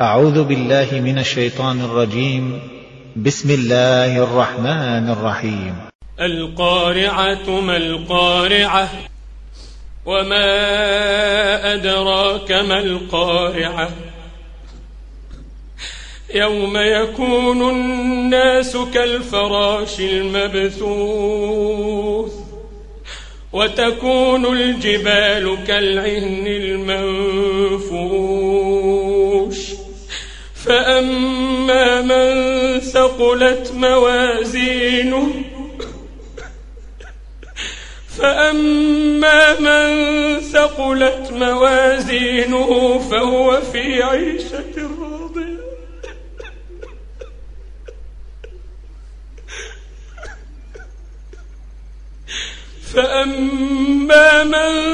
أعوذ بالله من الشيطان الرجيم. بسم الله الرحمن الرحيم. القارعة ما القارعة؟ وما أدراك ما القارعة؟ يوم يكون الناس كالفراش المبثوث وتكون الجبال كالعهن المنفوش فأما من ثقلت موازينه فأما من ثقلت موازينه فهو في عيشة راضية. فأما من